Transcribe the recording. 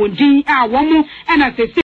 wɔn din a wɔn ɛna sese.